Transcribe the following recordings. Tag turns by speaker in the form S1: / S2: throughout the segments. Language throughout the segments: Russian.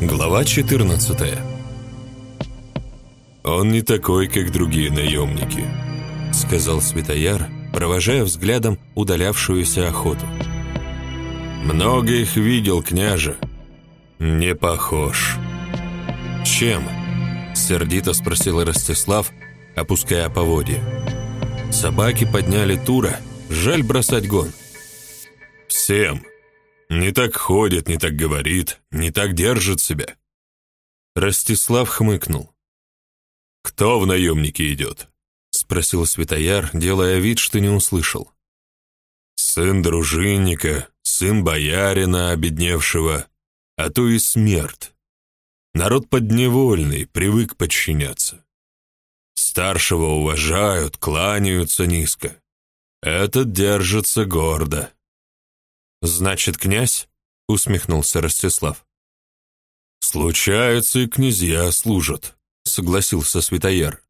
S1: Глава 14 «Он не такой, как другие наемники», — сказал Светояр, провожая взглядом удалявшуюся охоту. «Много их видел, княже. Не похож». «Чем?» — сердито спросил Ростислав, опуская поводья. Собаки подняли тура, жаль бросать гон. «Всем», не так ходит, не так говорит, не так держит себя. Ростислав хмыкнул. «Кто в наемники идет?» — спросил Светояр, делая вид, что не услышал. «Сын дружинника, сын боярина, обедневшего, а то и смерть. Народ подневольный, привык подчиняться. Старшего уважают, кланяются низко. Этот держится гордо. «Значит, князь?» — усмехнулся Ростислав. «Случается, и князья служат», — согласился Святояр.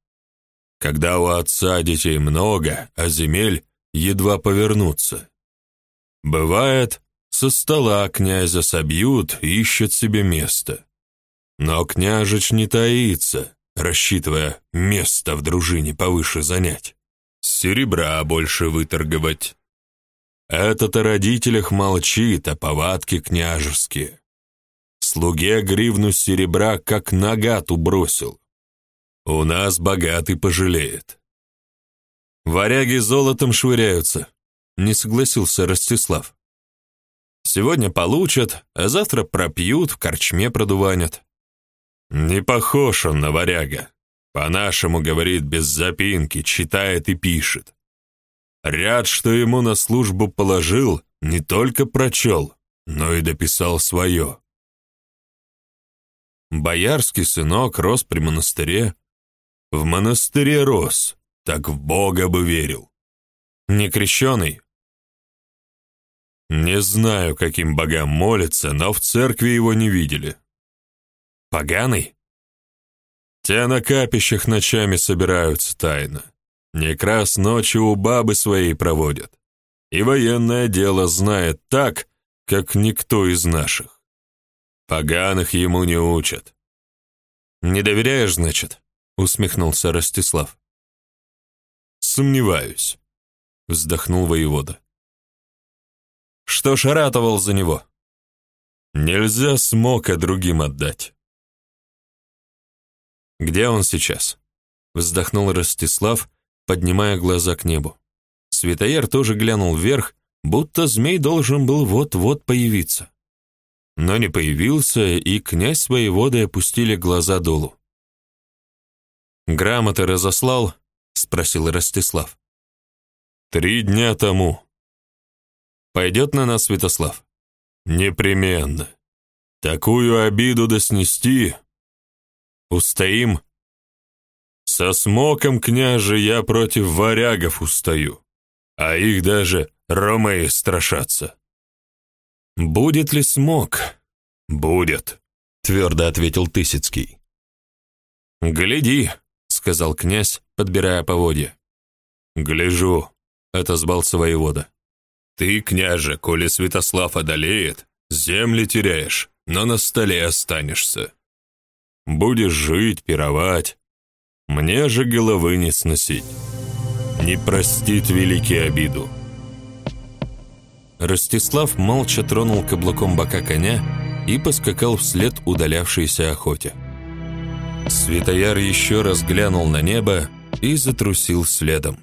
S1: «Когда у отца детей много, а земель едва повернуться. Бывает, со стола князя собьют и ищут себе место. Но княжич не таится, рассчитывая место в дружине повыше занять, серебра больше выторговать, этот о родителях молчит, а повадки княжеские. Слуге гривну серебра как нагату бросил. У нас богатый пожалеет. Варяги золотом швыряются, не согласился Ростислав. Сегодня получат, а завтра пропьют, в корчме продуванят. Не похож он на варяга. По-нашему говорит без запинки, читает и пишет. Ряд, что ему на службу положил, не только прочел, но и дописал свое. Боярский сынок рос при монастыре. В монастыре рос, так в Бога бы верил. Не крещеный? Не знаю, каким богам молится, но в церкви его не видели. Поганый? Те на капищах ночами собираются тайно. Некрас ночью у бабы своей проводят. И военное дело знает так, как никто из наших. Поганых ему не учат. «Не доверяешь, значит?» — усмехнулся Ростислав. «Сомневаюсь», — вздохнул воевода. «Что ж ратовал за него?» «Нельзя смока другим отдать». «Где он сейчас?» — вздохнул Ростислав, поднимая глаза к небу. Светояр тоже глянул вверх, будто змей должен был вот-вот появиться. Но не появился, и князь с воеводой опустили глаза долу. «Грамоты разослал?» — спросил Ростислав. «Три дня тому». «Пойдет на нас Святослав?» «Непременно. Такую обиду да снести...» «Устоим?» Со смоком, княже, я против варягов устаю, а их даже ромеи страшатся. Будет ли смок? Будет, твердо ответил Тысяцкий. Гляди, сказал князь, подбирая поводья. Гляжу, отозвался воевода. Ты, княже, коли Святослав одолеет, земли теряешь, но на столе останешься. Будешь жить, пировать, мне же головы не сносить. Не простит великий обиду. Ростислав молча тронул каблуком бока коня и поскакал вслед удалявшейся охоте. Светояр еще раз глянул на небо и затрусил следом.